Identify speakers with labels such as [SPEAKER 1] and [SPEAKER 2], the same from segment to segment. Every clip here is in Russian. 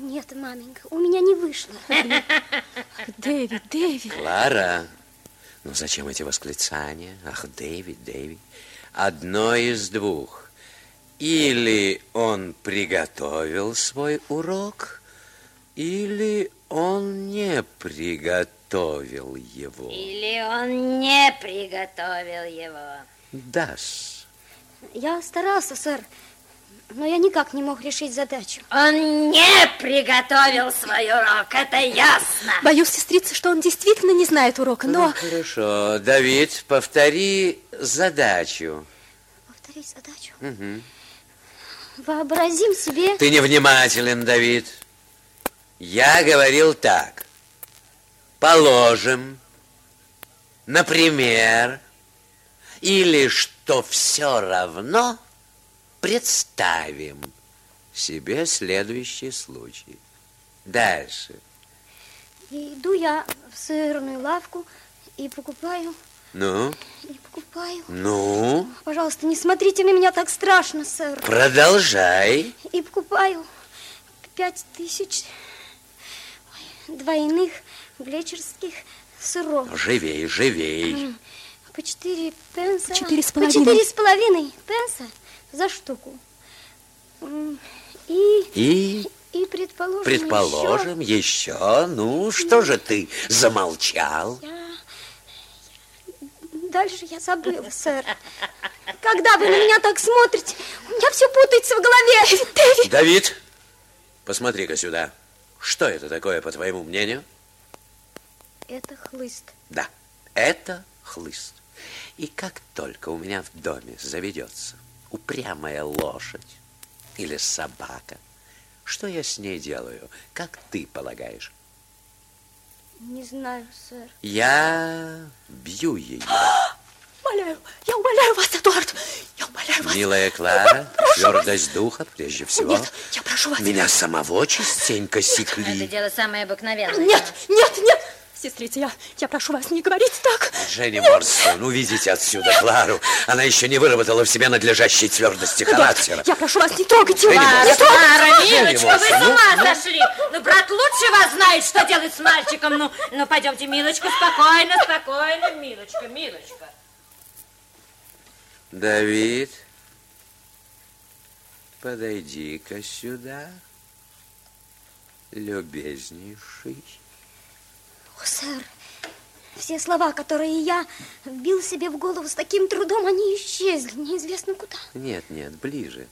[SPEAKER 1] Нет, маменька, у меня не вышло.
[SPEAKER 2] Дэвид, Дэвид.
[SPEAKER 3] Клара, ну зачем эти восклицания? Ах, Дэвид, Дэвид. Одно из двух. Или он приготовил свой урок, или он не приготовил его.
[SPEAKER 4] Или он не приготовил его.
[SPEAKER 3] Дас.
[SPEAKER 1] Я старался, сэр, но я никак не мог решить задачу.
[SPEAKER 4] Он не приготовил свой урок, это ясно.
[SPEAKER 2] Боюсь, сестрица, что он действительно не знает урока, но...
[SPEAKER 3] Ну, хорошо. Давид, повтори задачу.
[SPEAKER 1] Повторить задачу?
[SPEAKER 3] Угу.
[SPEAKER 1] Вообразим себе...
[SPEAKER 3] Ты невнимателен, Давид. Я говорил так. Положим, например, или что все равно представим себе следующий случай. Дальше.
[SPEAKER 1] Иду я в сырную лавку и покупаю...
[SPEAKER 3] Ну?
[SPEAKER 1] И покупаю...
[SPEAKER 3] Ну?
[SPEAKER 1] Пожалуйста, не смотрите на меня так страшно, сэр.
[SPEAKER 3] Продолжай.
[SPEAKER 1] И покупаю пять тысяч двойных глечерских сыров.
[SPEAKER 3] Живей, живей.
[SPEAKER 1] По четыре пенса.
[SPEAKER 2] Четыре с
[SPEAKER 1] По
[SPEAKER 2] половиной.
[SPEAKER 1] четыре с половиной пенса за штуку. И,
[SPEAKER 3] И
[SPEAKER 1] и предположим,
[SPEAKER 3] предположим еще. Ну, что же ты замолчал?
[SPEAKER 1] еще- Дальше я забыла, сэр. Когда вы на меня так смотрите, у меня все путается в голове. Дэвид,
[SPEAKER 3] Давид, посмотри-ка сюда. Что это такое, по твоему мнению?
[SPEAKER 1] Это хлыст.
[SPEAKER 3] Да, это хлыст. И как только у меня в доме заведется упрямая лошадь или собака, что я с ней делаю, как ты полагаешь?
[SPEAKER 1] Не знаю, сэр.
[SPEAKER 3] Я бью ее.
[SPEAKER 2] Умоляю, я умоляю вас, Эдуард, я умоляю вас.
[SPEAKER 3] Милая Клара, твердость духа прежде всего.
[SPEAKER 2] Нет, я прошу вас.
[SPEAKER 3] Меня самого частенько
[SPEAKER 4] Это
[SPEAKER 3] секли.
[SPEAKER 4] дело самое обыкновенное.
[SPEAKER 2] Нет, нет, нет. Сестрица, я, я прошу вас не говорить так.
[SPEAKER 3] Женя Морстон, увидите отсюда Клару. Она еще не выработала в себе надлежащей твердости характера.
[SPEAKER 2] Я прошу вас, не трогайте трогайте.
[SPEAKER 4] Клара,
[SPEAKER 3] Женя
[SPEAKER 4] милочка, вы с
[SPEAKER 3] ну,
[SPEAKER 4] ума сошли. Ну, брат лучше вас знает, что делать с мальчиком. Ну, ну, пойдемте, милочка, спокойно, спокойно, милочка, милочка.
[SPEAKER 3] Давид, подойди-ка сюда, любезнейший.
[SPEAKER 1] О, сэр, все слова, которые я вбил себе в голову с таким трудом, они исчезли, неизвестно куда.
[SPEAKER 3] Нет, нет, ближе.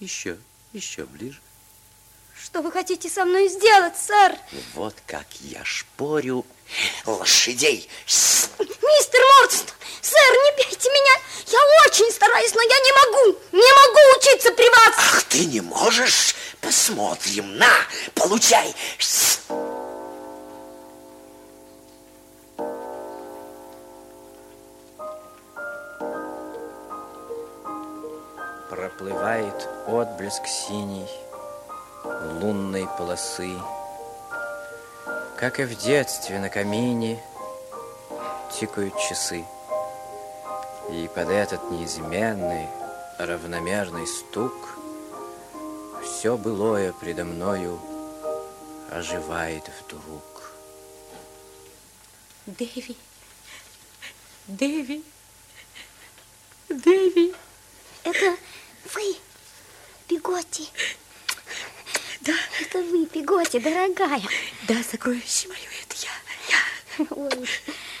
[SPEAKER 3] Еще, еще ближе.
[SPEAKER 1] Что вы хотите со мной сделать, сэр?
[SPEAKER 3] Вот как я шпорю лошадей.
[SPEAKER 1] Мистер Мордстон, сэр, не бейте меня. Я очень стараюсь, но я не могу, не могу учиться при вас.
[SPEAKER 3] Ах, ты не можешь? Посмотрим. На, получай. С-
[SPEAKER 5] Проплывает отблеск синий лунной полосы, Как и в детстве на камине тикают часы. И под этот неизменный равномерный стук Все былое предо мною оживает вдруг.
[SPEAKER 2] Дэви, Дэви, Дэви.
[SPEAKER 1] Это вы, Пиготи.
[SPEAKER 2] Да,
[SPEAKER 1] Это Пиготи, дорогая.
[SPEAKER 2] да, сокровище мое, это я, я.
[SPEAKER 1] Ой,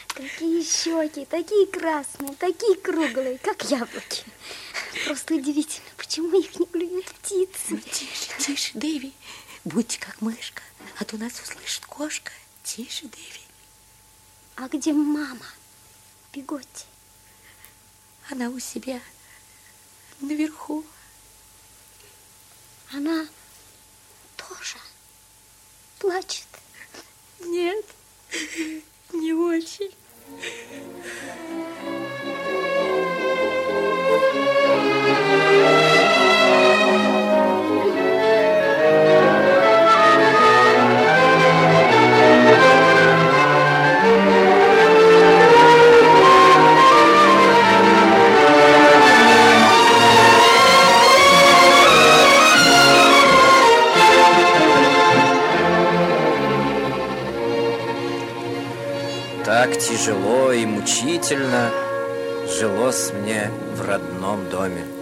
[SPEAKER 1] какие щеки, такие красные, такие круглые, как яблоки. Просто удивительно, почему их не клюют
[SPEAKER 2] Ну,
[SPEAKER 1] птицы.
[SPEAKER 2] тише, тише, Дэви, будьте как мышка, а то нас услышит кошка. Тише, Дэви.
[SPEAKER 1] А где мама, Пиготи?
[SPEAKER 2] Она у себя наверху.
[SPEAKER 1] Она плачет.
[SPEAKER 2] Нет, не очень.
[SPEAKER 5] Так тяжело и мучительно жилось мне в родном доме.